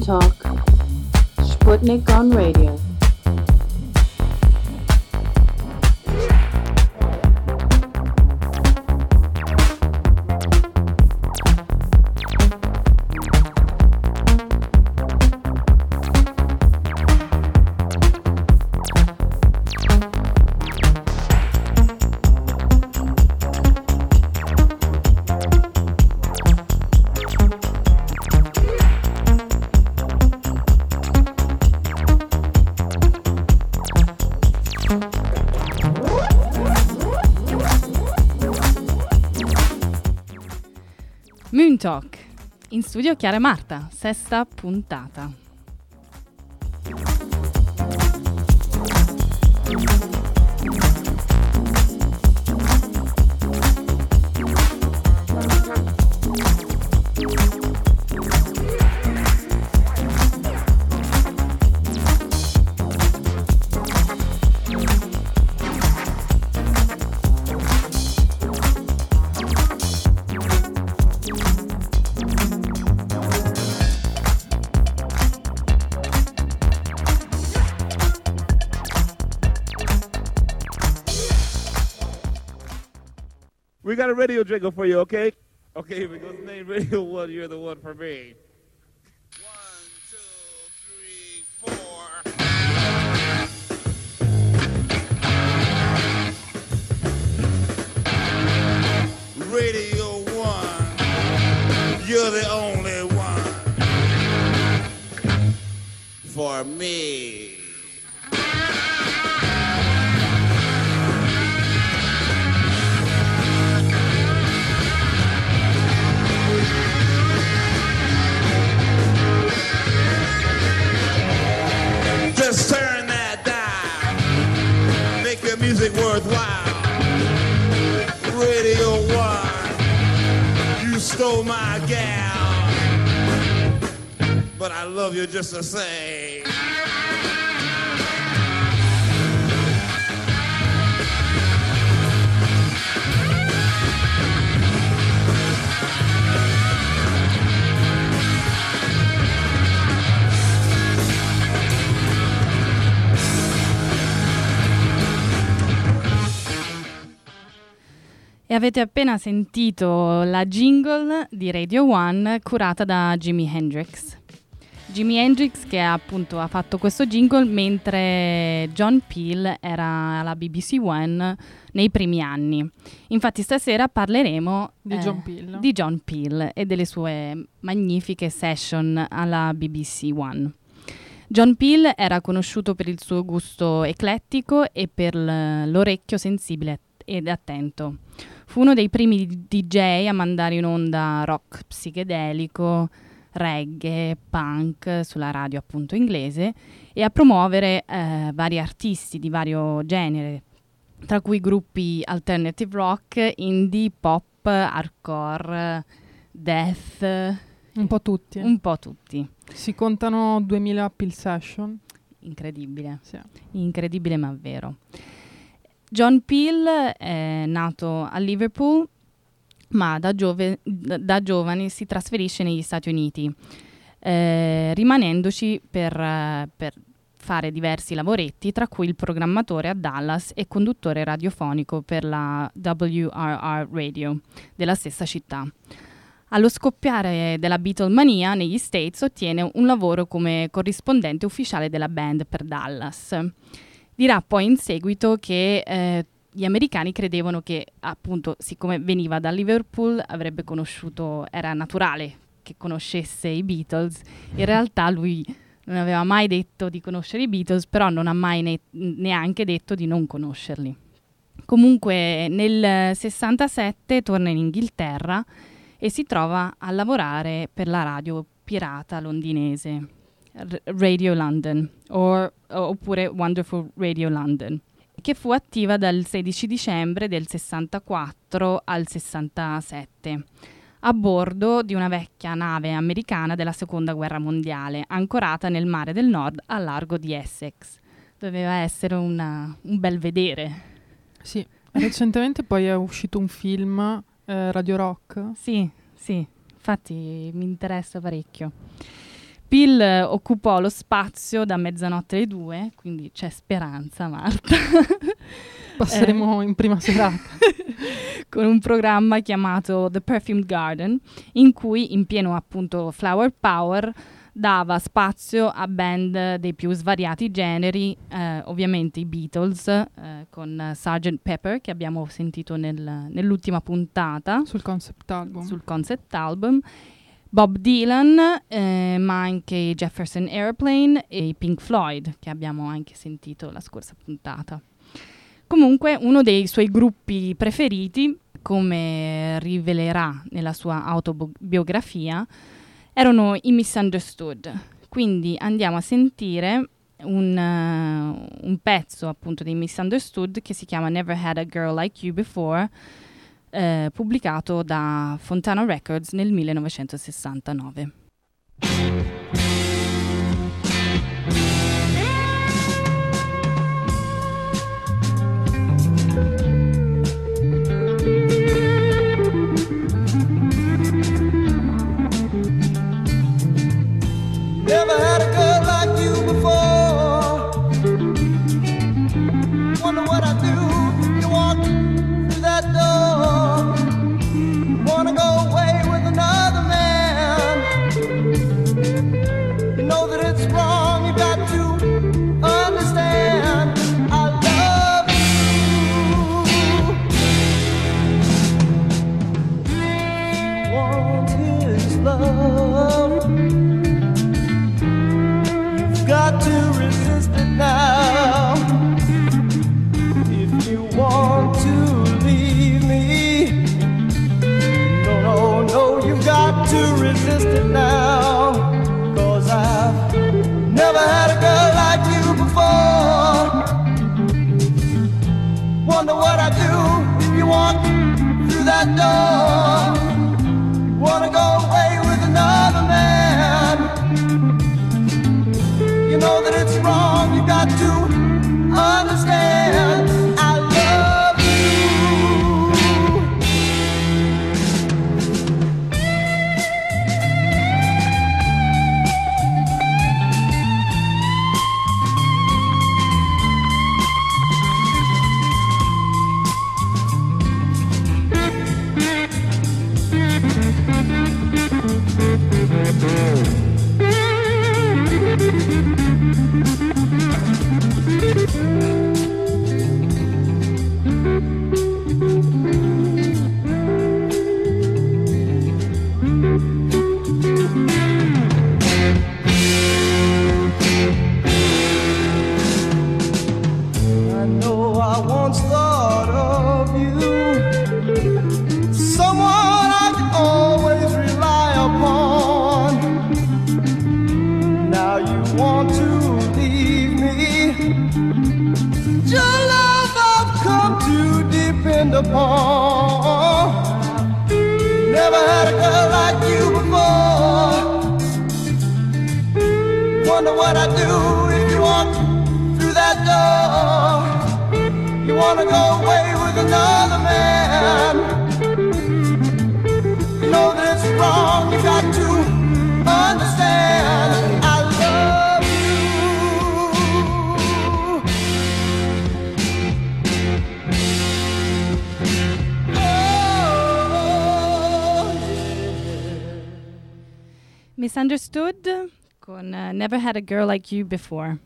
Talk. Sputnik on Radio. In studio Chiara e Marta, sesta puntata. Got a radio jingle for you, okay? Okay, here we go. Name Radio One, you're the one for me. Radio One, you're the only one for me. Music worthwhile. Radio One, you stole my gal. But I love you just the same. E avete appena sentito la jingle di Radio One curata da Jimi Hendrix. Jimi Hendrix che appunto ha fatto questo jingle mentre John Peel era alla BBC One nei primi anni. Infatti stasera parleremo Di John Peel. di John Peel e delle sue magnifiche session alla BBC One. John Peel era conosciuto per il suo gusto eclettico e per l'orecchio sensibile ed attento. Fu uno dei primi DJ a mandare in onda rock psichedelico, reggae, punk sulla radio appunto inglese e a promuovere eh, vari artisti di vario genere, tra cui gruppi alternative rock, indie, pop, hardcore, death, Un po' tutti. un po' tutti. Si contano 2000 appeal session. Incredibile. Sì. Incredibile ma vero. John Peel è nato a Liverpool, ma da, giove- da- giovane si trasferisce negli Stati Uniti, eh, rimanendoci per, per fare diversi lavoretti, tra cui il programmatore a Dallas e conduttore radiofonico per la WRR Radio della stessa città. Allo scoppiare della Beatlemania negli States ottiene un lavoro come corrispondente ufficiale della band per Dallas. Dirà poi in seguito che eh, gli americani credevano che appunto siccome veniva da Liverpool avrebbe conosciuto, era naturale che conoscesse i Beatles. In realtà lui non aveva mai detto di conoscere i Beatles, però non ha mai ne- neanche detto di non conoscerli. Comunque nel 67 torna in Inghilterra e si trova a lavorare per la radio pirata londinese, Radio London, or- oppure Wonderful Radio London, che fu attiva dal 16 dicembre del 64 al 67, a bordo di una vecchia nave americana della Seconda Guerra Mondiale, ancorata nel mare del nord al largo di Essex. Doveva essere una- un bel vedere. Sì. Recentemente poi è uscito un film, eh, Radio Rock. Sì, sì, infatti mi interessa parecchio. Peel eh, occupò lo spazio da mezzanotte alle due, quindi c'è speranza, Marta. Passeremo in prima serata. con un programma chiamato The Perfumed Garden, in cui in pieno appunto Flower Power dava spazio a band dei più svariati generi, eh, ovviamente i Beatles eh, con Sgt. Pepper che abbiamo sentito nel- nell'ultima puntata Sul concept album. sul concept album, Bob Dylan, eh, ma anche i Jefferson Airplane e i Pink Floyd che abbiamo anche sentito la scorsa puntata. Comunque uno dei suoi gruppi preferiti, come rivelerà nella sua autobiografia, erano i Misunderstood. Quindi andiamo a sentire un, eh, un pezzo appunto dei Misunderstood che si chiama Never Had a Girl Like You Before, eh, pubblicato da Fontana Records nel 1969. Never had a girl like you before. Wonder what I do Misunderstood con eh, Never Had a Girl Like You Before.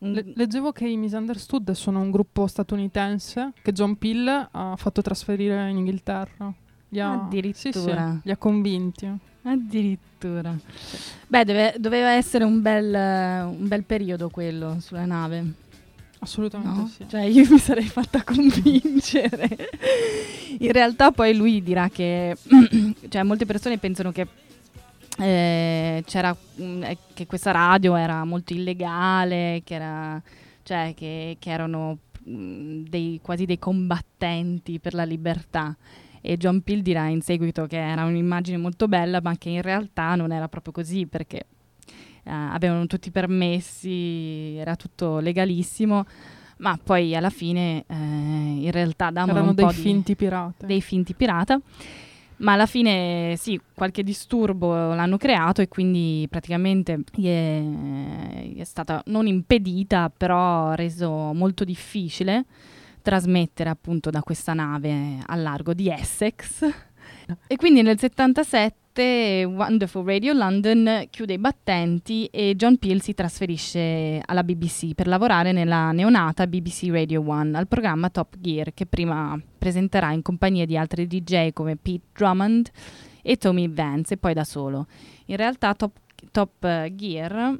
Un- Le- leggevo che i Misunderstood sono un gruppo statunitense che John Peel ha fatto trasferire in Inghilterra. Li ha, Addirittura. sì, sì, li ha convinti. Addirittura. Beh, deve- doveva essere un bel, un bel periodo quello sulla nave. Assolutamente No? sì. Cioè io mi sarei fatta convincere. In realtà poi lui dirà che cioè molte persone pensano che eh, c'era mm, eh, che questa radio era molto illegale, che era cioè che, che erano mm, dei, quasi dei combattenti per la libertà. E John Peel dirà in seguito che era un'immagine molto bella, ma che in realtà non era proprio così perché eh, avevano tutti i permessi, era tutto legalissimo, ma poi alla fine eh, in realtà davano Erano un dei po' di- finti pirati. dei finti pirata. Ma alla fine sì, qualche disturbo l'hanno creato e quindi praticamente gli è, gli è stata non impedita, però reso molto difficile trasmettere appunto da questa nave al largo di Essex. E quindi nel 77 Wonderful Radio London chiude i battenti e John Peel si trasferisce alla BBC per lavorare nella neonata BBC Radio 1 al programma Top Gear che prima presenterà in compagnia di altri DJ come Pete Drummond e Tommy Vance e poi da solo. In realtà Top, Top Gear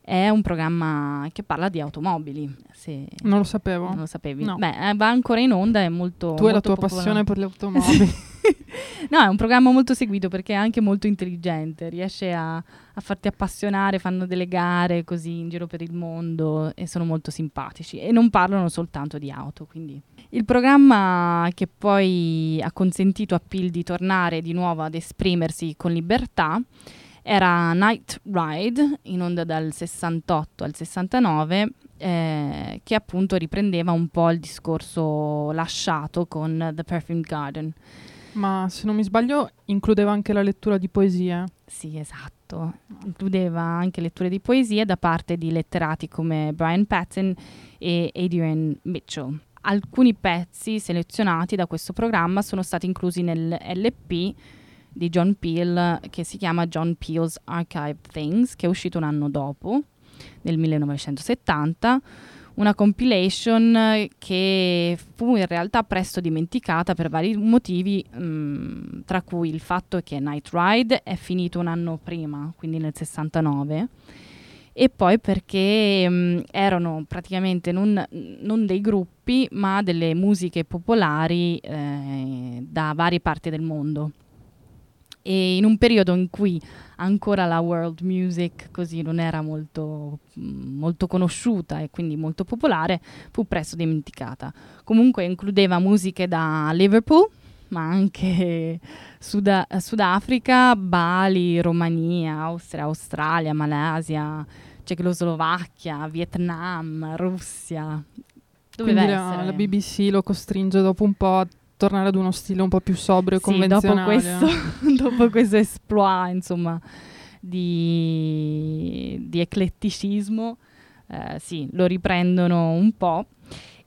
è un programma che parla di automobili. Se Non lo sapevo. non lo sapevi. No. Beh, eh, va ancora in onda, è molto tu e la molto tua popolare. passione per le automobili. no, è un programma molto seguito perché è anche molto intelligente, riesce a, a farti appassionare, fanno delle gare così in giro per il mondo e sono molto simpatici e non parlano soltanto di auto, quindi il programma che poi ha consentito a Peel di tornare di nuovo ad esprimersi con libertà era Night Ride, in onda dal 68 al 69, eh, che appunto riprendeva un po' il discorso lasciato con The Perfumed Garden. Ma se non mi sbaglio, includeva anche la lettura di poesie. Sì, esatto. Includeva anche letture di poesie da parte di letterati come Brian Patton e Adrian Mitchell. Alcuni pezzi selezionati da questo programma sono stati inclusi nel LP di John Peel che si chiama John Peel's Archive Things, che è uscito un anno dopo, nel 1970 una compilation che fu in realtà presto dimenticata per vari motivi, mh, tra cui il fatto che Night Ride è finito un anno prima, quindi nel 69, e poi perché mh, erano praticamente non, non dei gruppi, ma delle musiche popolari eh, da varie parti del mondo. E in un periodo in cui ancora la world music così non era molto, mm, molto conosciuta e quindi molto popolare, fu presto dimenticata. Comunque includeva musiche da Liverpool, ma anche Suda- Sudafrica, Bali, Romania, Austria, Australia, Malesia, Cecoslovacchia, Vietnam, Russia. Doveva Quindi la, essere. la BBC lo costringe dopo un po' a tornare ad uno stile un po' più sobrio e Sì, dopo convenzionale. questo, dopo questo exploit, insomma, di, di ecletticismo, eh, sì, lo riprendono un po'.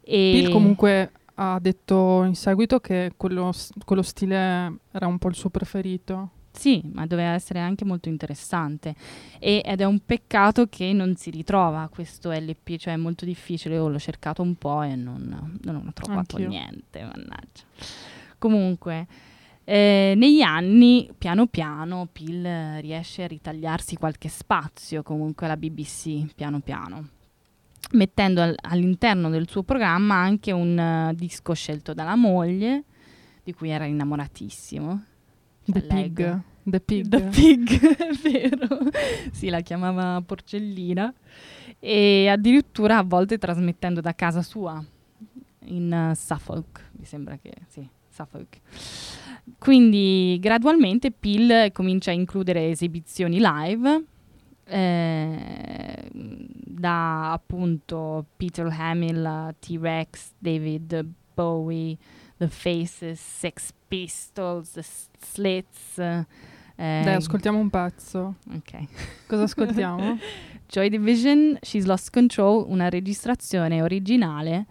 E Bill comunque ha detto in seguito che quello, quello stile era un po' il suo preferito. Sì, ma doveva essere anche molto interessante. E- ed è un peccato che non si ritrova questo LP, cioè è molto difficile. Io l'ho cercato un po' e non, non ho trovato Anch'io. niente, mannaggia. Comunque, eh, negli anni, piano piano, Peel riesce a ritagliarsi qualche spazio comunque alla BBC, piano piano. Mettendo al- all'interno del suo programma anche un eh, disco scelto dalla moglie, di cui era innamoratissimo. The Pig. The Pig. The Pig, è vero. sì, la chiamava Porcellina. E addirittura a volte trasmettendo da casa sua, in eh, Suffolk, mi sembra che sì, Suffolk. Quindi gradualmente Peel comincia a includere esibizioni live eh, da appunto Peter Hamill, T-Rex, David Bowie, The Faces, Sex Pistols, The Slits. eh, Dai, ascoltiamo un pezzo. ok. Cosa ascoltiamo? Joy Division, She's Lost Control, una registrazione originale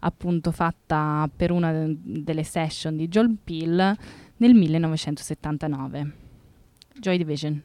appunto fatta per una de- delle session di John Peel nel 1979. Joy Division.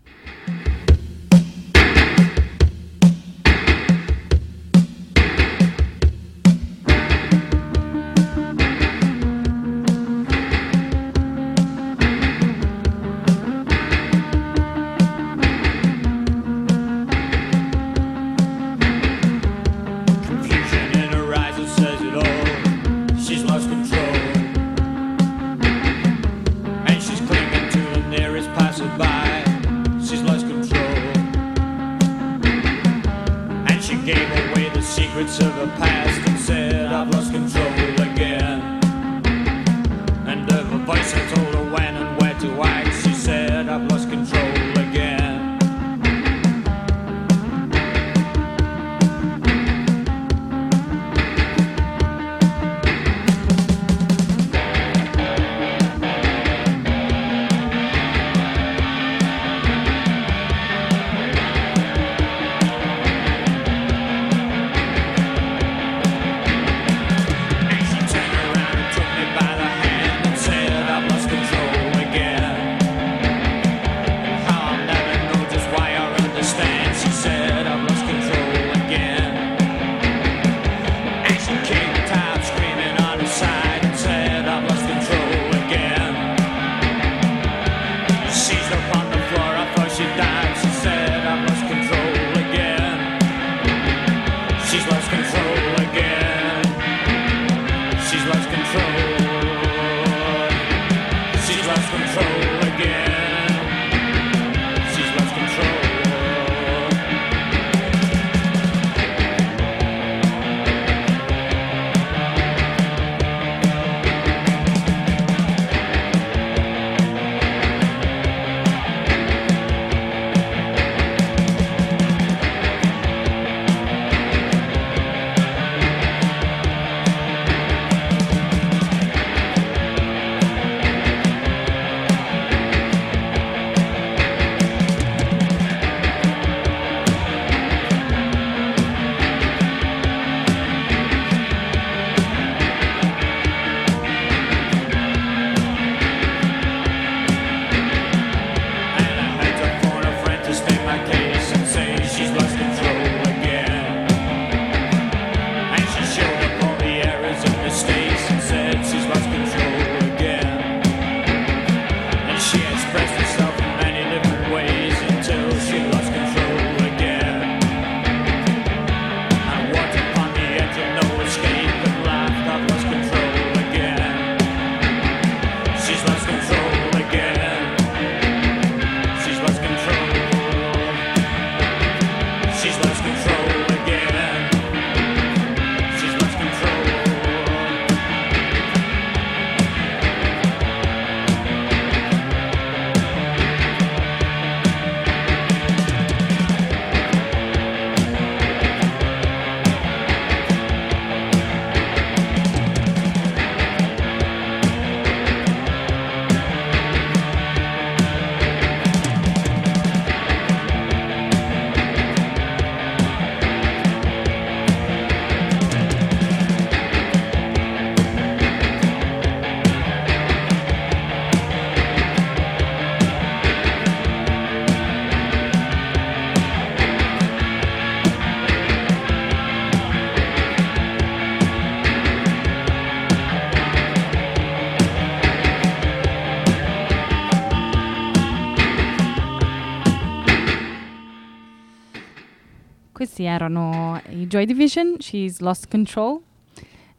Questi erano i Joy Division, She's Lost Control,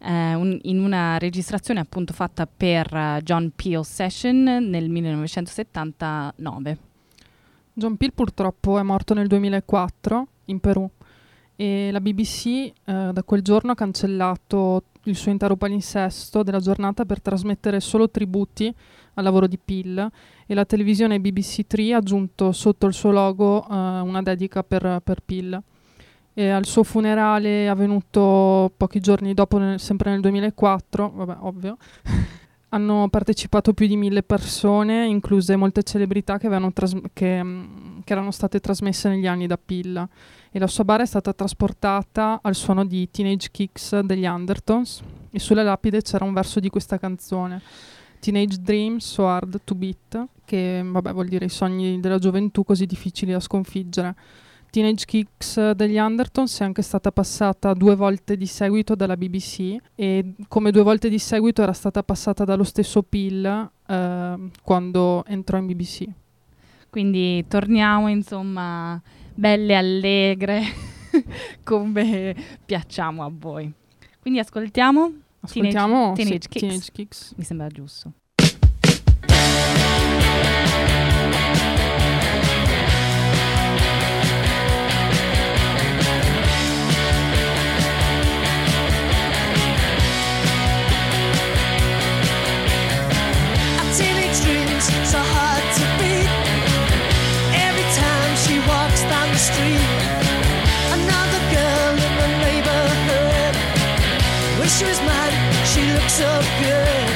eh, un- in una registrazione appunto fatta per eh, John Peel Session nel 1979. John Peel purtroppo è morto nel 2004 in Perù e la BBC eh, da quel giorno ha cancellato il suo intero palinsesto della giornata per trasmettere solo tributi al lavoro di Peel e la televisione BBC 3 ha aggiunto sotto il suo logo eh, una dedica per, per Peel. E al suo funerale avvenuto pochi giorni dopo, nel- sempre nel 2004, vabbè, ovvio, hanno partecipato più di mille persone, incluse molte celebrità che, avevano tras- che, mm, che erano state trasmesse negli anni da Pilla. E la sua bara è stata trasportata al suono di Teenage Kicks degli Undertones e sulla lapide c'era un verso di questa canzone. Teenage Dream So Hard to Beat, che vabbè, vuol dire i sogni della gioventù così difficili da sconfiggere. Teenage Kicks degli Undertones è anche stata passata due volte di seguito dalla BBC e come due volte di seguito era stata passata dallo stesso Peel eh, quando entrò in BBC. Quindi torniamo insomma belle allegre come piacciamo a voi. Quindi ascoltiamo, Ascoltiamo Teenage sì, Kicks. Teenage Kicks. mi sembra giusto. She was mine, she looks so good.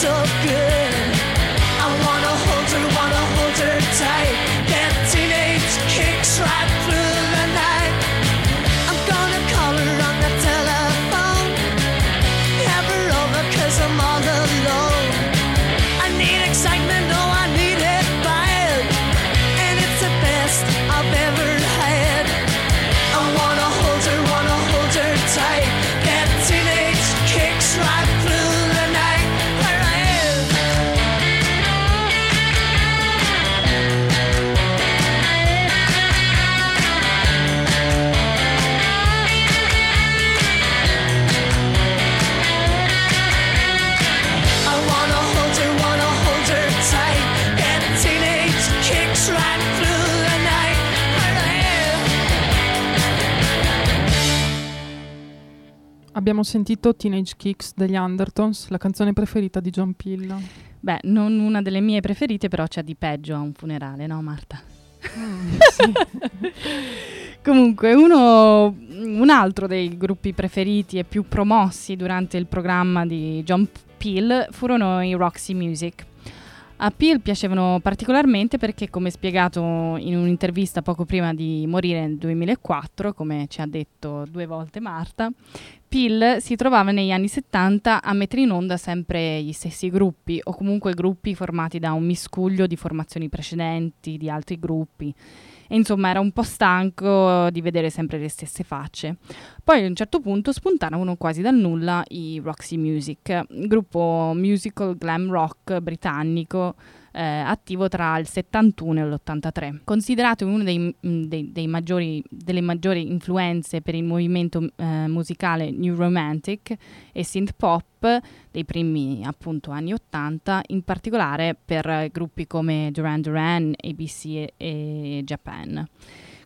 So good. Abbiamo sentito Teenage Kicks degli Undertones, la canzone preferita di John Peel. Beh, non una delle mie preferite, però c'è di peggio a un funerale, no Marta? Comunque, uno, un altro dei gruppi preferiti e più promossi durante il programma di John Peel furono i Roxy Music. A Peel piacevano particolarmente perché, come spiegato in un'intervista poco prima di morire nel 2004, come ci ha detto due volte Marta, Peel si trovava negli anni 70 a mettere in onda sempre gli stessi gruppi o comunque gruppi formati da un miscuglio di formazioni precedenti, di altri gruppi. E insomma era un po' stanco di vedere sempre le stesse facce. Poi a un certo punto spuntarono quasi dal nulla i Roxy Music, gruppo musical glam rock britannico eh, attivo tra il 71 e l'83. Considerato dei maggiori, delle maggiori influenze per il movimento eh, musicale New Romantic e synth pop dei primi appunto anni 80, in particolare per gruppi come Duran Duran, ABC e, e Japan.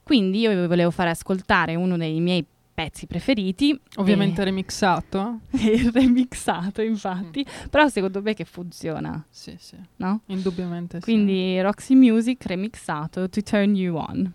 Quindi io vi volevo fare ascoltare uno dei miei pezzi preferiti. Ovviamente remixato. e remixato infatti, però secondo me che funziona, Sì, sì, no? indubbiamente sì. Quindi Roxy Music remixato To Turn You On.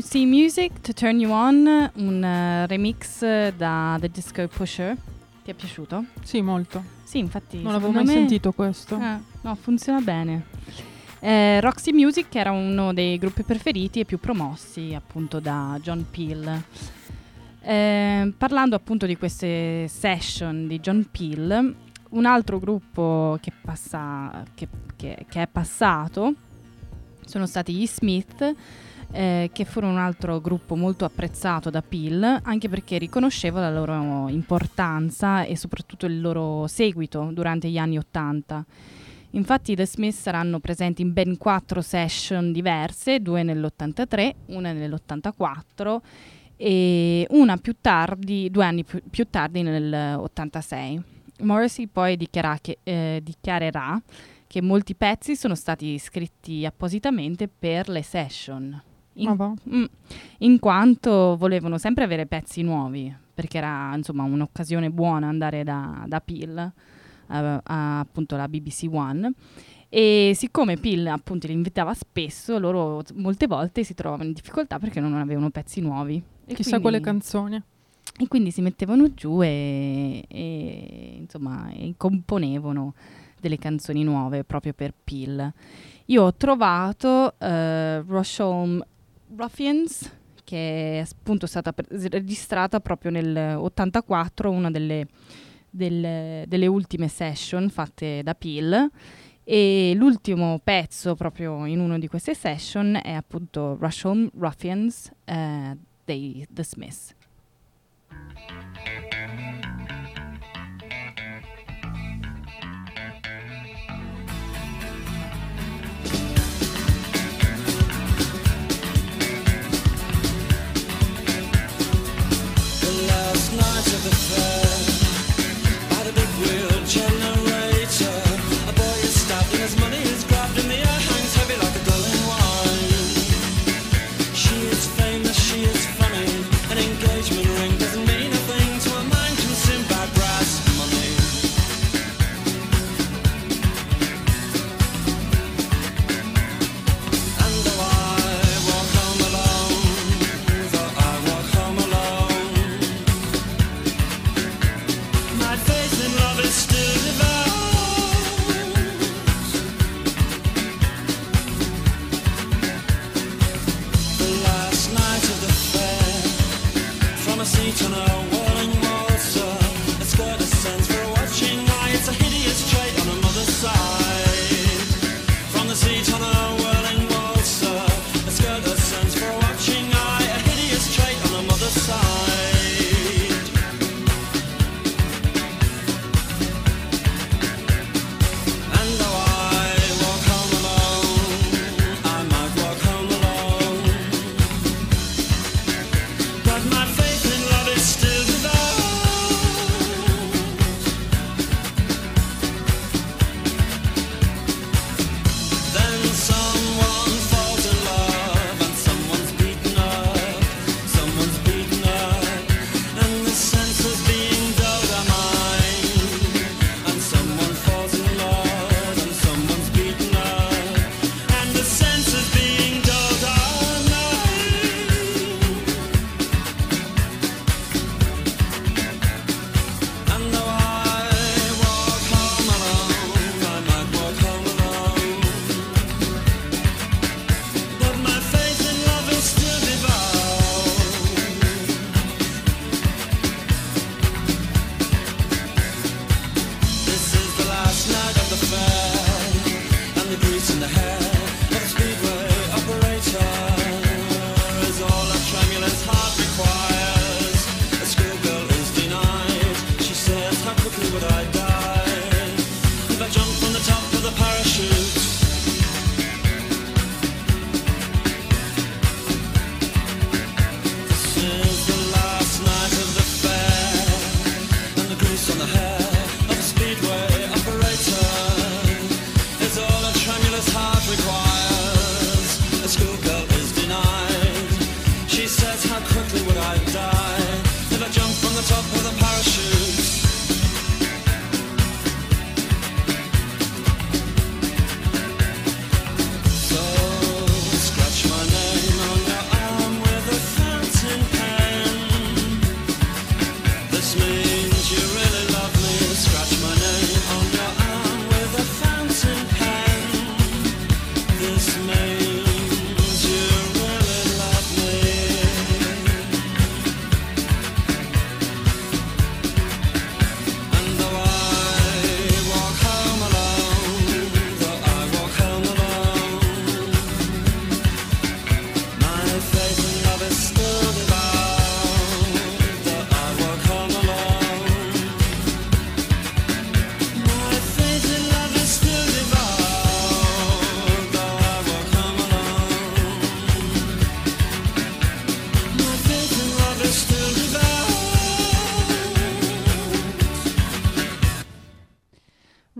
See Music to Turn You On, un eh, remix eh, da The Disco Pusher. Ti è piaciuto? Sì, molto. Sì, infatti. Non l'avevo mai me- sentito questo. Ah, no, funziona bene. Eh, Roxy Music era uno dei gruppi preferiti e più promossi appunto da John Peel. Eh, parlando appunto di queste session di John Peel, un altro gruppo che, passa, che, che- che è passato sono stati gli Smith, eh, che furono un altro gruppo molto apprezzato da Peel, anche perché riconosceva la loro importanza e soprattutto il loro seguito durante gli anni Ottanta. Infatti i The Smith saranno presenti in ben quattro session diverse, due nell'83, una nell'84 e una più tardi, due anni più, più tardi nell'86. Morrissey poi che- eh, dichiarerà che molti pezzi sono stati scritti appositamente per le session. In, Ma va. Mm, in quanto volevano sempre avere pezzi nuovi, perché era insomma un'occasione buona andare da, da Peel a, a, appunto la BBC One. E siccome Peel appunto li invitava spesso, loro molte volte si trovavano in difficoltà perché non avevano pezzi nuovi. E Chissà quindi- quale canzoni. e quindi si mettevano giù e, e, insomma e componevano delle canzoni nuove proprio per Peel. Io ho trovato eh, Rochelle Ruffians, che è appunto stata pre- registrata proprio nel 84, una delle, delle- delle ultime session fatte da Peel. E l'ultimo pezzo proprio in una di queste session è appunto Russian Ruffians eh, dei The Smiths. not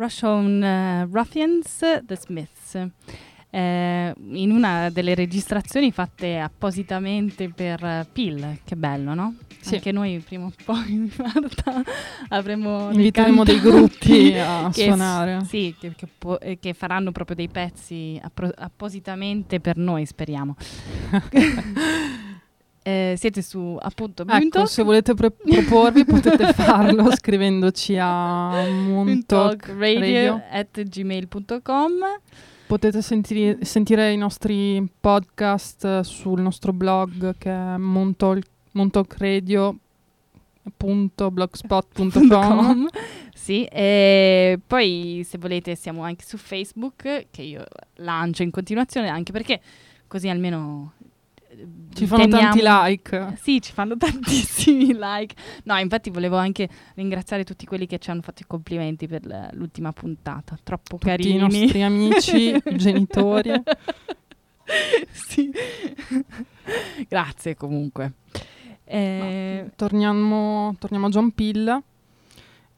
Russian eh, Ruffians, The Smiths. Eh, in una delle registrazioni fatte appositamente per eh, Peel, che bello, no? Sì. Anche noi prima o poi Marta, avremo dei Inviteremo dei cantanti gruppi a suonare. Sì, che, che po- che faranno proprio dei pezzi appro- appositamente per noi, speriamo. Eh, siete su appunto Ecco, Moontalk? se volete pre- proporvi potete farlo scrivendoci a Moontalk Radio Radio. at gmail.com Potete sentire, sentire i nostri podcast eh, sul nostro blog che è montalk, montalkradio.blogspot.com Sì, e poi se volete siamo anche su Facebook che io lancio in continuazione anche perché così almeno Ci fanno teniamo- tanti like. Sì, ci fanno tantissimi like. No, infatti volevo anche ringraziare tutti quelli che ci hanno fatto i complimenti per l'ultima puntata. Troppo Tutti i carini. nostri amici, genitori. sì. Grazie comunque. Eh, Torniamo, torniamo a John Peel.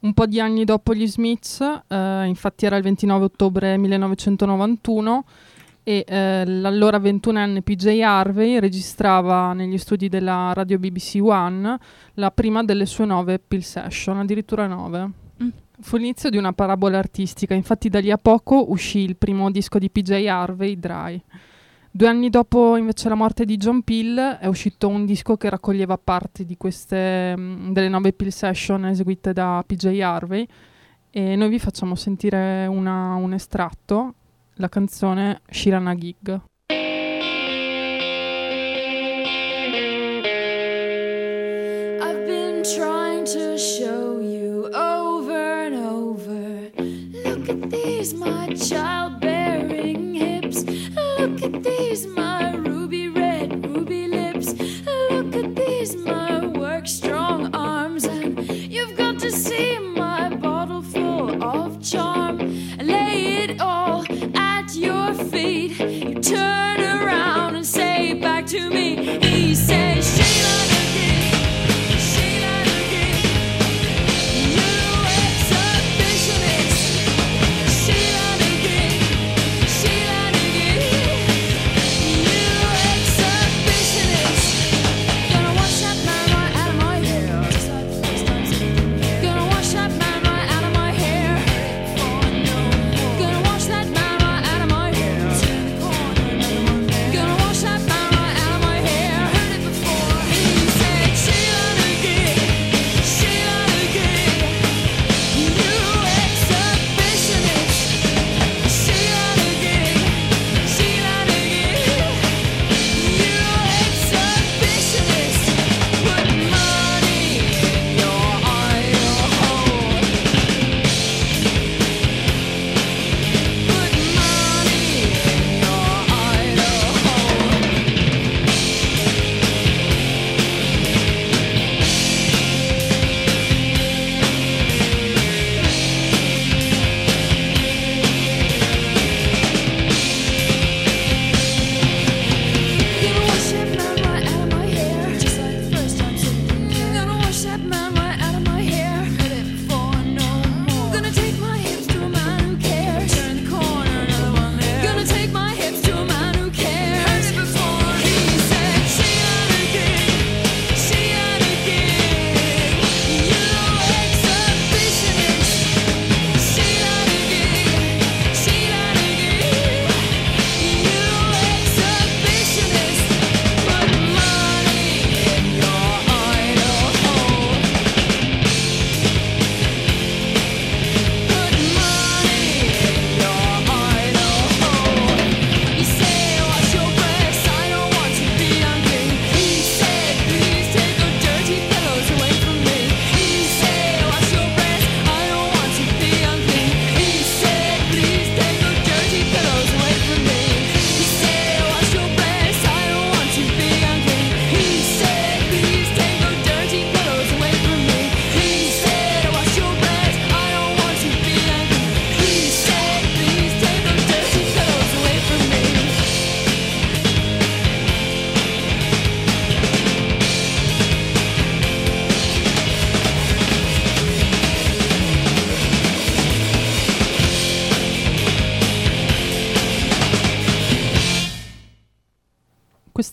Un po' di anni dopo gli Smiths, eh, infatti era il 29 ottobre 1991, e eh, l'allora 21enne PJ Harvey registrava negli studi della radio BBC One la prima delle sue nove Peel Session, addirittura nove. Mm. Fu l'inizio di una parabola artistica, infatti da lì a poco uscì il primo disco di PJ Harvey, Dry. Due anni dopo invece la morte di John Peel è uscito un disco che raccoglieva parti di queste mm, delle nove Peel Session eseguite da PJ Harvey e noi vi facciamo sentire una- un estratto, la canzone Shirana Gig. I've been trying to show you over and over. Look at these, my childbearing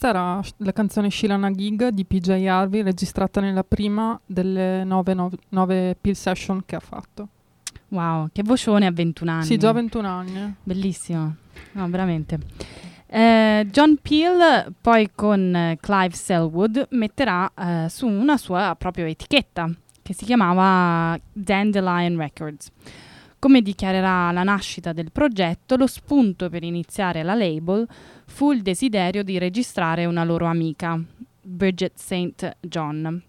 questa era la canzone Shilana Gig di PJ Harvey, registrata nella prima delle nove, nove- nove Peel Session che ha fatto. Wow, che vocione a 21 anni. Sì, già 21 anni. Bellissimo, no, veramente. Eh, John Peel poi con eh, Clive Selwood metterà eh, su una sua propria etichetta che si chiamava Dandelion Records. Come dichiarerà la nascita del progetto, lo spunto per iniziare la label fu il desiderio di registrare una loro amica, Bridget St. John.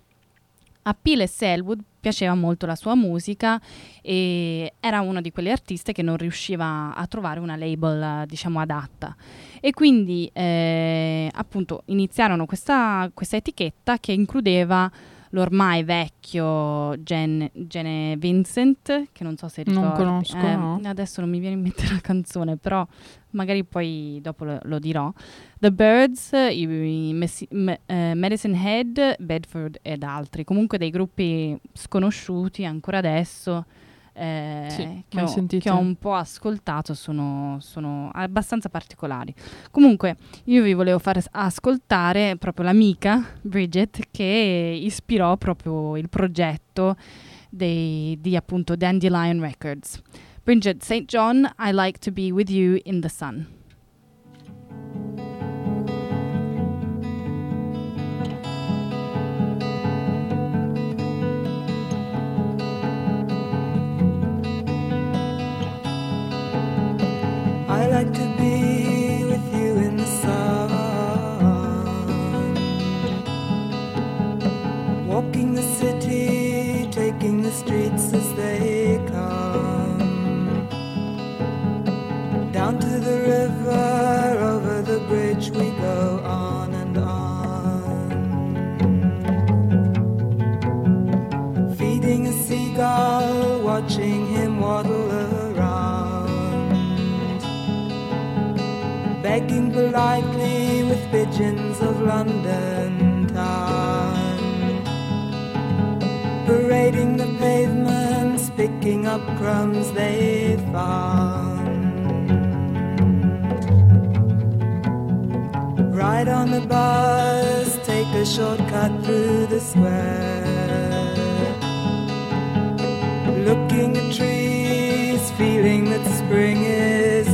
A Peel e Selwood piaceva molto la sua musica e era uno di quegli artisti che non riusciva a trovare una label, diciamo, adatta. E quindi eh, appunto iniziarono questa, questa etichetta che includeva l'ormai vecchio Gen- Gene Vincent, che non so se Non ricordi. conosco, Eh, no. Adesso non mi viene in mente la canzone, però magari poi dopo lo, lo dirò. The Birds, i, i Messi- Me- eh, Medicine Head, Bedford ed altri. Comunque dei gruppi sconosciuti ancora adesso. Eh, Sì, che, ho, che ho un po' ascoltato sono, sono abbastanza particolari. Comunque, io vi volevo far as- ascoltare proprio l'amica Bridget che ispirò proprio il progetto dei- di appunto Dandelion Records. Bridget St. John, I like to be with you in the sun. Like to be with you in the sun, walking the city, taking the streets as they come. Down to the river, over the bridge we go on and on. Feeding a seagull, watching begging politely with pigeons of London town, parading the pavements, picking up crumbs they found. Ride on the bus, take a shortcut through the square. Looking at trees, feeling that spring is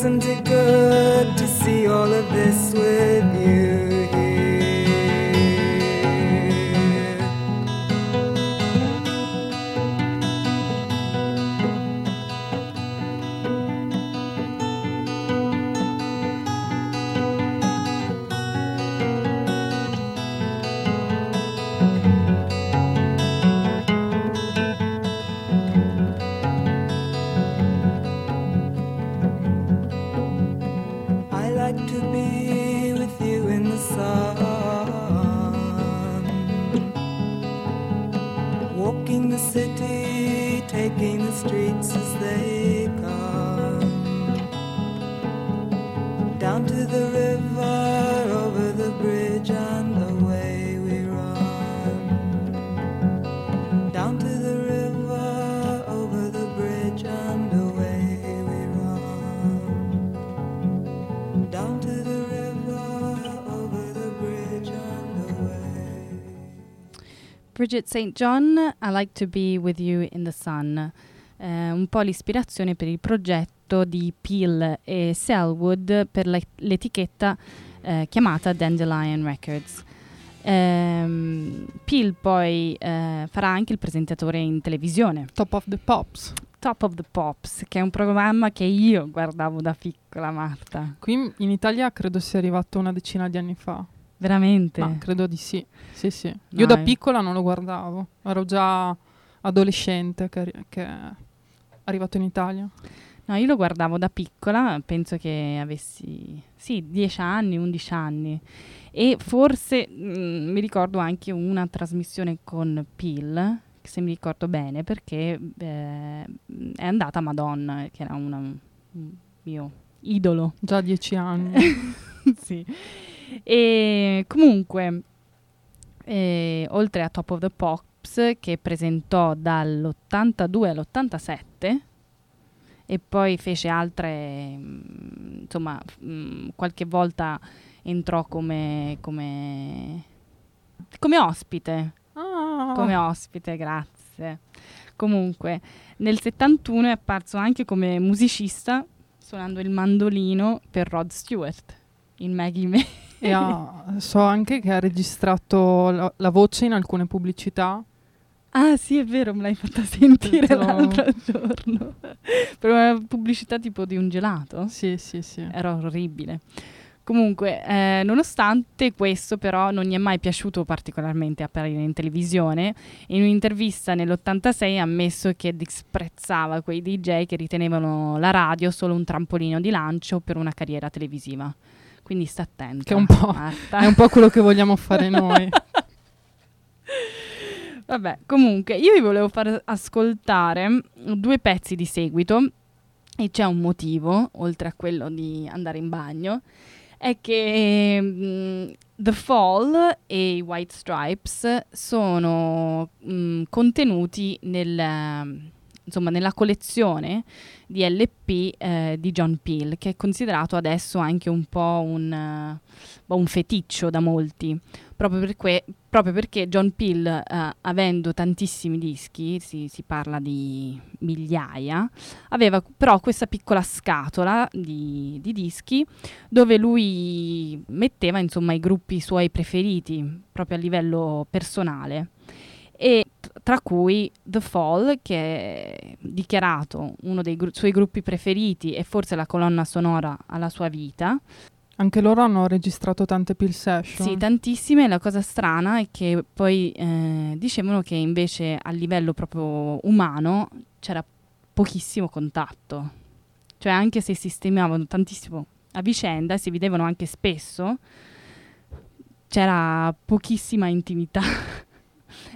Isn't it good to see all of this with you Bridget St. John, I like to be with you in the sun. Eh, un po' l'ispirazione per il progetto di Peel e Selwood per le- l'etichetta eh, chiamata Dandelion Records. Ehm, Peel poi eh, farà anche il presentatore in televisione. Top of the Pops. Top of the Pops, che è un programma che io guardavo da piccola, Marta. Qui in Italia credo sia arrivato una decina di anni fa. Veramente. Ma credo di sì. Sì, sì. Io da piccola non lo guardavo. Ero già adolescente che, che è arrivato in Italia. No, io lo guardavo da piccola, penso che avessi, sì, 10 anni, 11 anni. E forse mm, mi ricordo anche una trasmissione con Peel, se mi ricordo bene, perché eh, è andata Madonna, che era una- un mio idolo. Già a dieci anni. sì. E comunque, eh, oltre a Top of the Pops, che presentò dall'82 all'87, e poi fece altre, mm, insomma, mm, qualche volta entrò come, come, come ospite. Ah, Come ospite, grazie. Comunque, nel 71 è apparso anche come musicista suonando il mandolino per Rod Stewart in Maggie May. E ha- so anche che ha registrato la, la voce in alcune pubblicità. Ah sì, è vero, me l'hai fatta sentire lo- l'altro giorno. per una pubblicità tipo di un gelato. Sì, sì, sì. Era orribile. Comunque, eh, nonostante questo, però, non gli è mai piaciuto particolarmente apparire in televisione. In un'intervista nell'86 ha ammesso che disprezzava quei DJ che ritenevano la radio solo un trampolino di lancio per una carriera televisiva. Quindi sta attento. Che è un po', è un po' quello che vogliamo fare noi. Vabbè, comunque, io vi volevo far ascoltare due pezzi di seguito e c'è un motivo, oltre a quello di andare in bagno, è che mm, The Fall e i White Stripes sono mm, contenuti nel, insomma, nella collezione di LP eh, di John Peel, che è considerato adesso anche un po' un, boh, un feticcio da molti proprio, per que- proprio perché John Peel, eh, avendo tantissimi dischi, si, si parla di migliaia, aveva però questa piccola scatola di, di dischi dove lui metteva insomma i gruppi suoi preferiti, proprio a livello personale. E tra cui The Fall, che è dichiarato uno dei gru- suoi gruppi preferiti e forse la colonna sonora alla sua vita, Anche loro hanno registrato tante pill session. sì, tantissime. La cosa strana è che poi eh, dicevano che invece a livello proprio umano c'era pochissimo contatto. Cioè anche se si stimavano tantissimo a vicenda e si vedevano anche spesso, c'era pochissima intimità.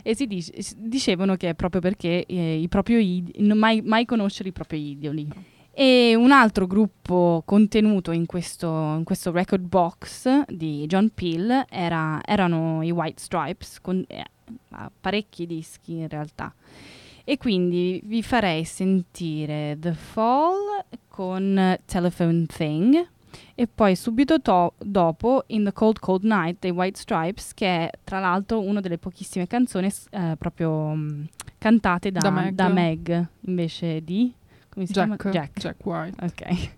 e si dice- dicevano che è proprio perché eh, i propri id- non mai, mai conoscere i propri idoli. E un altro gruppo contenuto in questo, in questo record box di John Peel era- erano i White Stripes, con eh, parecchi dischi in realtà. E quindi vi farei sentire The Fall con Telephone Thing e poi subito to- dopo In the Cold Cold Night dei White Stripes, che è tra l'altro una delle pochissime canzoni eh, proprio mh, cantate da, Da Meg. da Meg, invece di... Come si Jack, chiama? Jack. Jack White. Ok.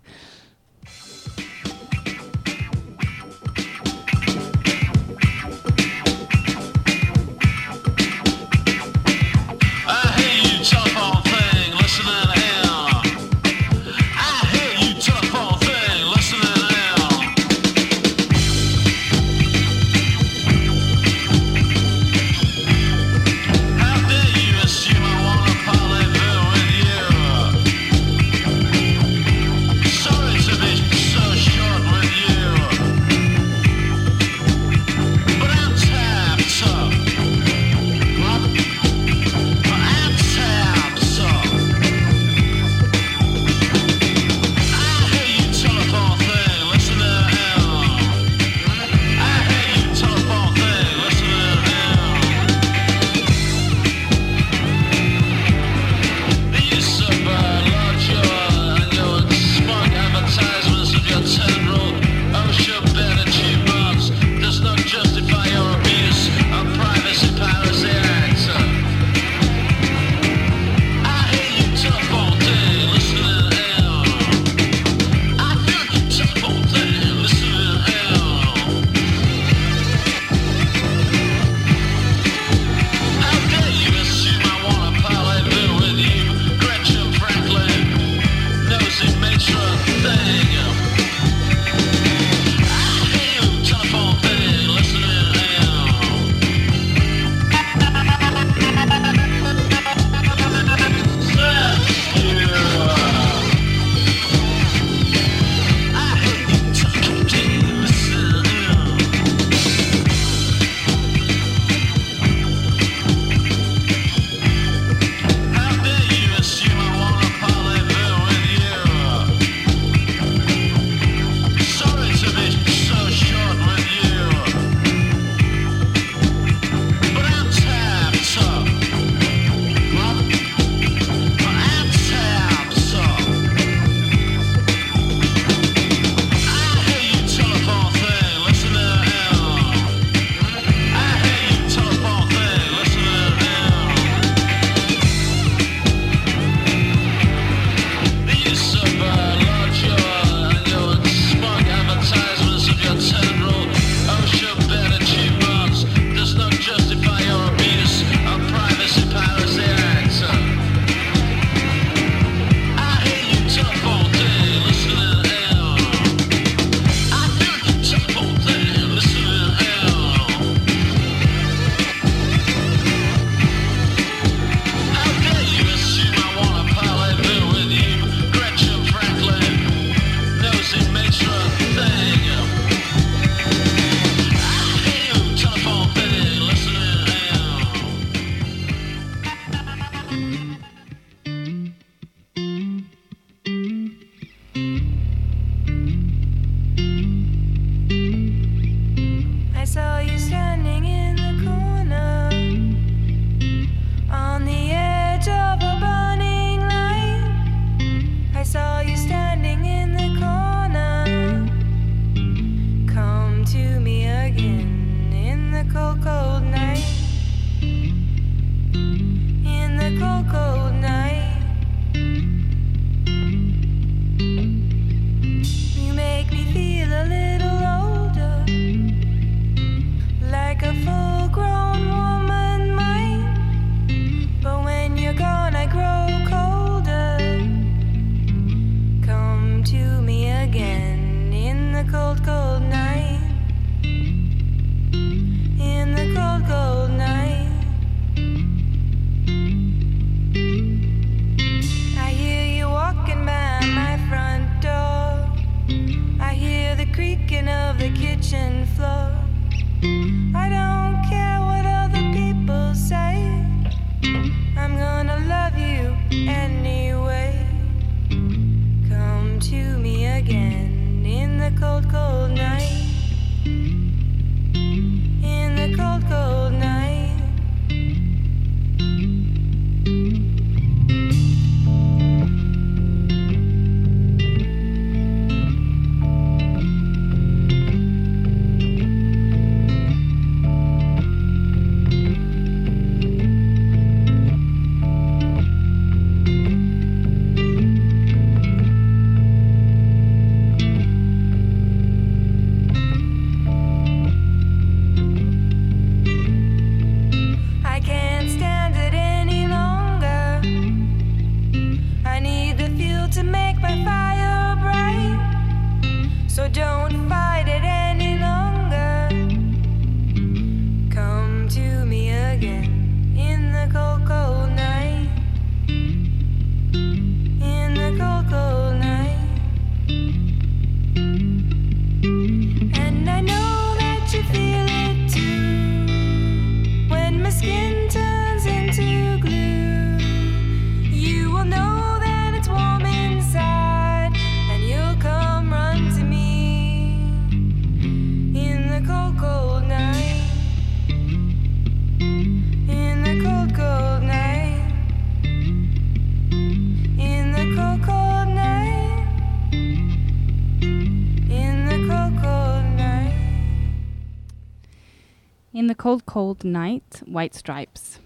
Cold Cold Night, White Stripes.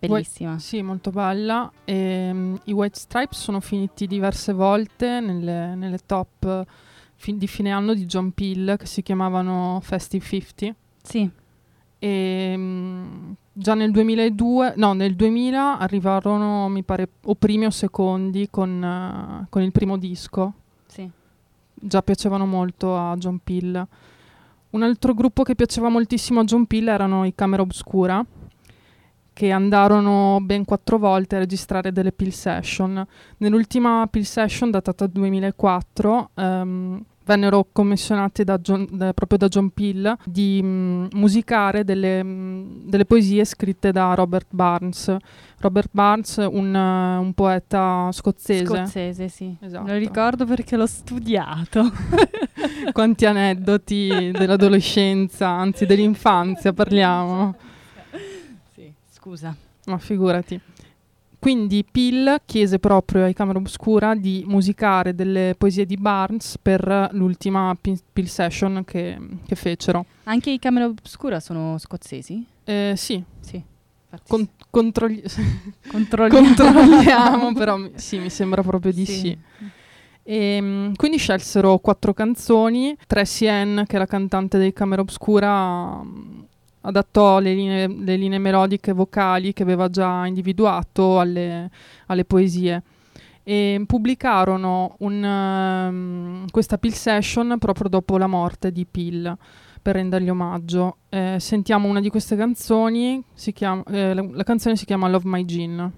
Bellissima. Sì, molto bella. E, I White Stripes sono finiti diverse volte nelle, nelle top fi- di fine anno di John Peel che si chiamavano Festive 50. Sì. E, mm, già nel 2002, no, nel 2000 arrivarono, mi pare, o primi o secondi con, eh, con il primo disco. Sì. Già piacevano molto a John Peel. Un altro gruppo che piaceva moltissimo a John Peel erano i Camera Obscura, che andarono ben quattro volte a registrare delle Peel Session. Nell'ultima Peel Session, datata 2004, ehm, vennero commissionati da John- da- proprio da John Peel di mm, musicare delle, mm, delle poesie scritte da Robert Barnes. Robert Barnes, un, eh, un poeta scozzese. Scozzese, sì. Esatto. Lo ricordo perché l'ho studiato. Quanti aneddoti dell'adolescenza, anzi dell'infanzia parliamo. sì, scusa. Ma figurati. Quindi Peel chiese proprio ai Camera Obscura di musicare delle poesie di Barnes per l'ultima Peel Session che, che fecero. Anche i Camera Obscura sono scozzesi? Eh, sì, Sì. con- controlli- Controlliamo. controlliamo, però mi- sì, mi sembra proprio di Sì. sì. E, mm, quindi scelsero quattro canzoni. Tracy Ann, che è la cantante dei Camera Obscura, adattò le linee, le linee melodiche vocali che aveva già individuato alle, alle poesie. E pubblicarono un, ehm, questa Peel Session proprio dopo la morte di Peel per rendergli omaggio. Eh, sentiamo una di queste canzoni, chiama- eh, la, la canzone si chiama Love My Gin.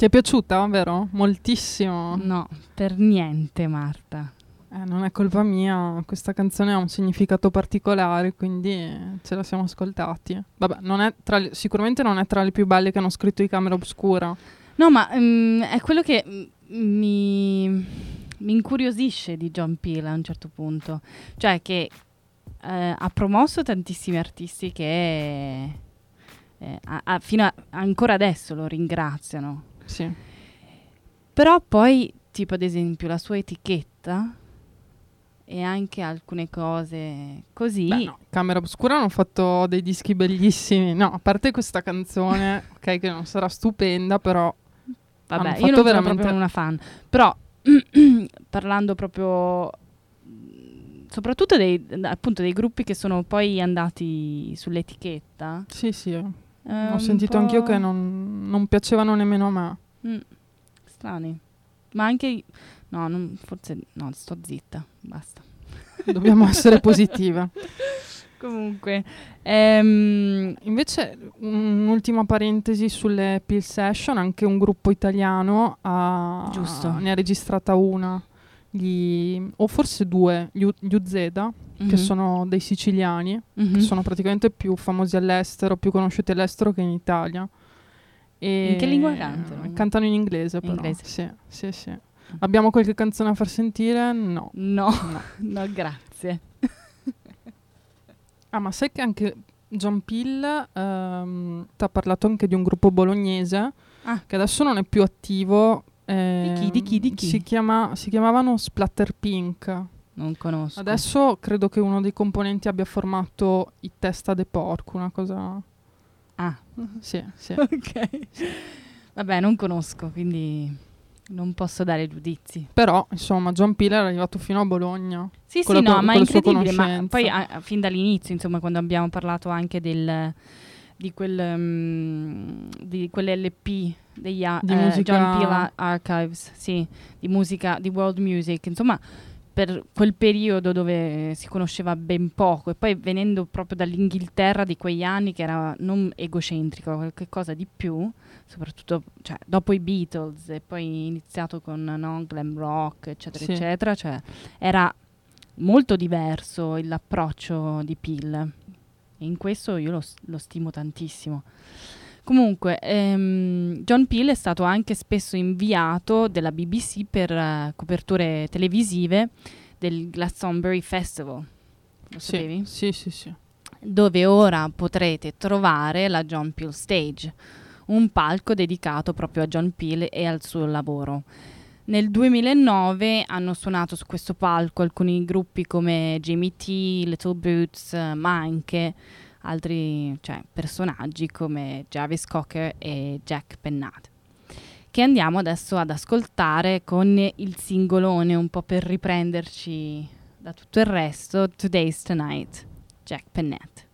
Ti è piaciuta, vero? Moltissimo. No, per niente, Marta. Eh, non è colpa mia, questa canzone ha un significato particolare, quindi ce la siamo ascoltati. Vabbè, non le- sicuramente non è tra le più belle che hanno scritto i Camera Obscura. No, ma mm, è quello che mm, mi, mi incuriosisce di John Peel a un certo punto. Cioè che eh, ha promosso tantissimi artisti che eh, a- a- fino a ancora adesso lo ringraziano. Sì. Però poi, tipo ad esempio, la sua etichetta e anche alcune cose così. Beh, no, Camera Obscura hanno fatto dei dischi bellissimi. No, a parte questa canzone, ok, che non sarà stupenda, però Vabbè, io non fatto sono veramente proprio una fan. Però, parlando proprio soprattutto dei, appunto dei gruppi che sono poi andati sull'etichetta. Sì, sì. Eh, Ho un sentito anch'io che non, non piacevano nemmeno a me. mm, strani. Ma anche no, non- forse no, sto zitta, basta. Dobbiamo essere positive. Comunque, ehm, Invece, un'ultima parentesi sulle Peel Session, anche un gruppo italiano ha, ne ha registrata una, gli- o forse due, gli, U- gli UZ, mhm, che sono dei siciliani, mhm. che sono praticamente più famosi all'estero, più conosciuti all'estero che in Italia. E In che lingua cantano? Cantano in inglese, In però. inglese. Sì, sì, sì. Abbiamo qualche canzone a far sentire? No. No, No. no, grazie. Ah, ma sai che anche John Peel ehm, ti ha parlato anche di un gruppo bolognese Ah. che adesso non è più attivo. Di chi, di chi, di chi? Si, chiama- si chiamavano Splatter Pink. Non conosco. Adesso credo che uno dei componenti abbia formato i Testa de Porco, una cosa... Ah, Sì, sì. ok. Vabbè, non conosco, quindi non posso dare giudizi. Però, insomma, John Peel era arrivato fino a Bologna. Sì, sì, la no, ma sue incredibile. Ma poi a- fin dall'inizio, insomma, quando abbiamo parlato anche del, di, quel, mm, di quell'LP degli musica- John Peel Ar- Archives, sì, di musica, di world music, insomma, per quel periodo dove si conosceva ben poco e poi venendo proprio dall'Inghilterra di quegli anni che era non egocentrico, qualche cosa di più, soprattutto cioè, dopo i Beatles e poi iniziato con no, glam rock, eccetera, Sì. eccetera, cioè era molto diverso l'approccio di Peel e in questo io lo, lo stimo tantissimo. Comunque, ehm, John Peel è stato anche spesso inviato dalla BBC per eh, coperture televisive del Glastonbury Festival. Lo sapevi? Sì, sì, sì, sì. dove ora potrete trovare la John Peel Stage, un palco dedicato proprio a John Peel e al suo lavoro. Nel 2009 hanno suonato su questo palco alcuni gruppi come Jamie T, Little Boots, eh, ma anche altri cioè, personaggi come Jarvis Cocker e Jack Pennard che andiamo adesso ad ascoltare con il singolone un po' per riprenderci da tutto il resto, Today's Tonight, Jack Pennett.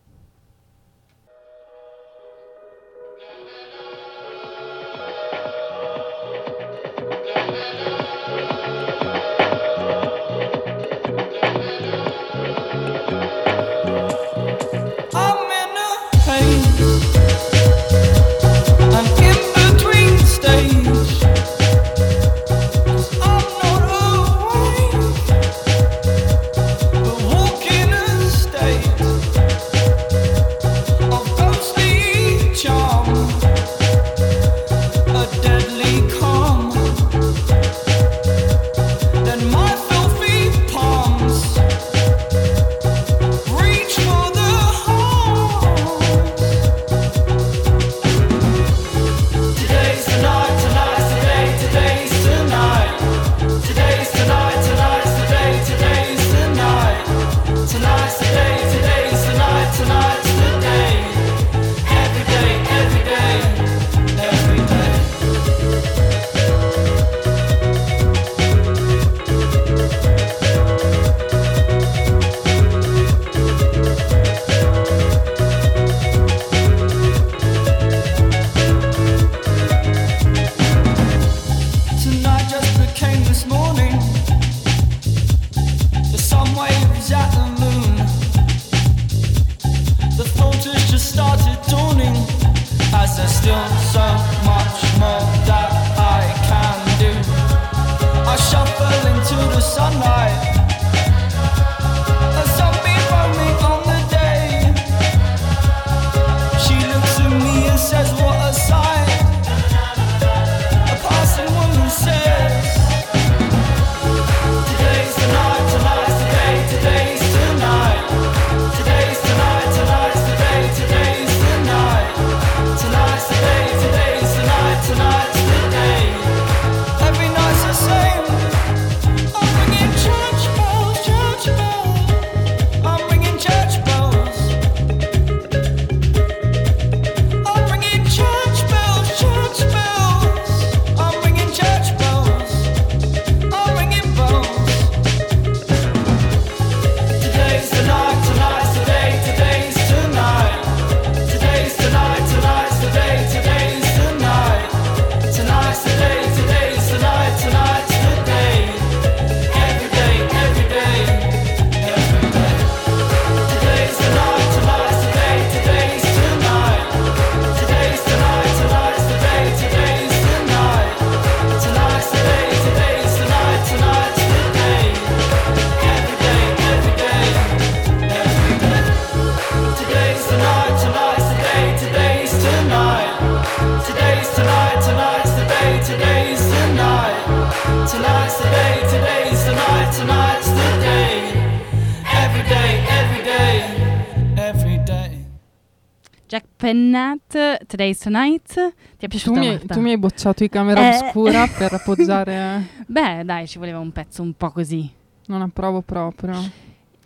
Today's Tonight. Ti è Tu piaciuta mi, Marta? tu mi hai bocciato i camera Eh. oscura per appoggiare... Beh, dai, ci voleva un pezzo un po' così. Non approvo proprio.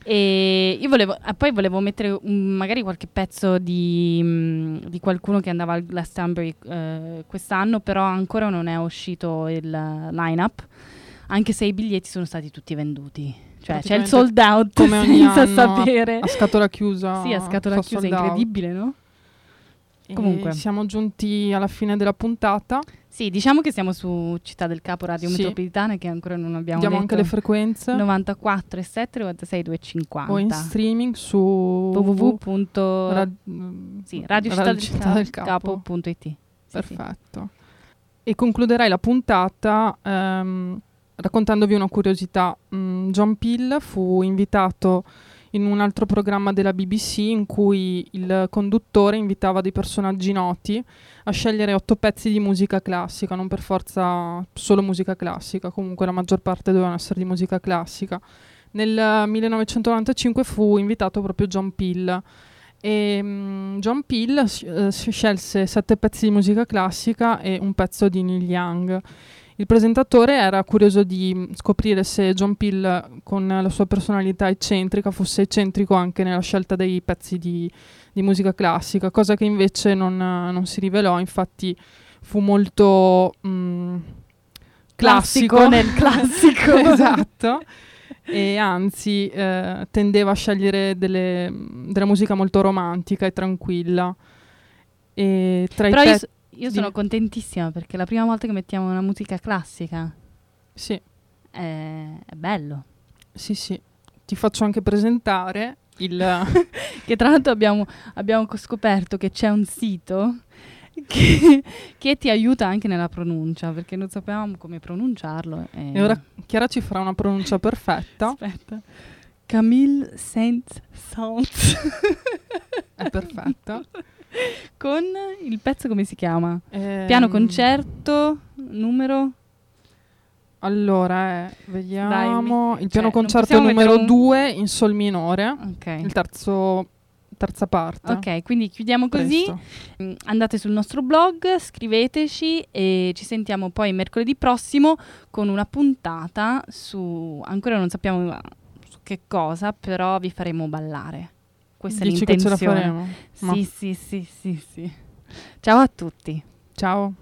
E io volevo, ah, poi volevo mettere un- magari qualche pezzo di, mm, di qualcuno che andava al Glastonbury eh, quest'anno, però ancora non è uscito il eh, line-up, anche se i biglietti sono stati tutti venduti. Cioè c'è il sold out come senza anno, sapere. A scatola chiusa. Sì, a scatola chiusa, out. incredibile, no? Comunque. siamo giunti alla fine della puntata. Sì, diciamo che siamo su Città del Capo Radio Sì. Metropolitana che ancora non abbiamo Diamo anche le detto. frequenze 94 e 7 96 250 o in streaming su www. Rad- sì, Radio Città del Capo. Capo.it. Sì, sì. Perfetto. E concluderai la puntata ehm, raccontandovi una curiosità. Mm, John Peel fu invitato in un altro programma della BBC in cui il conduttore invitava dei personaggi noti a scegliere otto pezzi di musica classica, non per forza solo musica classica, comunque la maggior parte dovevano essere di musica classica. Nel eh, 1995 fu invitato proprio John Peel e mm, John Peel eh, s- scelse sette pezzi di musica classica e un pezzo di Neil Young. Il presentatore era curioso di mm, scoprire se John Peel, con la sua personalità eccentrica, fosse eccentrico anche nella scelta dei pezzi di, di musica classica, cosa che invece non, eh, non si rivelò, infatti fu molto mm, Classico classico nel classico. esatto e anzi eh, tendeva a scegliere delle- della musica molto romantica e tranquilla. E tra i Però io, pe- so- io sono contentissima perché è la prima volta che mettiamo una musica classica Sì, è, è bello. sì, sì. Ti faccio anche presentare il... Che tra l'altro abbiamo, abbiamo co- scoperto che c'è un sito che, che ti aiuta anche nella pronuncia perché non sapevamo come pronunciarlo. E, e ora Chiara ci farà una pronuncia perfetta. Aspetta. Camille Saint-Saëns. È perfetta. Con il pezzo come si chiama? Ehm, Piano concerto, numero... Allora, eh, vediamo. Dai, il cioè, piano non concerto numero mettere un- 2 in sol minore. Ok. Il terzo, terza parte. Ok, quindi chiudiamo così. Presto. Mm, Andate sul nostro blog, scriveteci e ci sentiamo poi mercoledì prossimo con una puntata su ancora non sappiamo eh, su che cosa, però vi faremo ballare. Questa Dici è che ce la l'intenzione. faremo? Sì, sì, sì, sì, sì. Ciao a tutti. Ciao.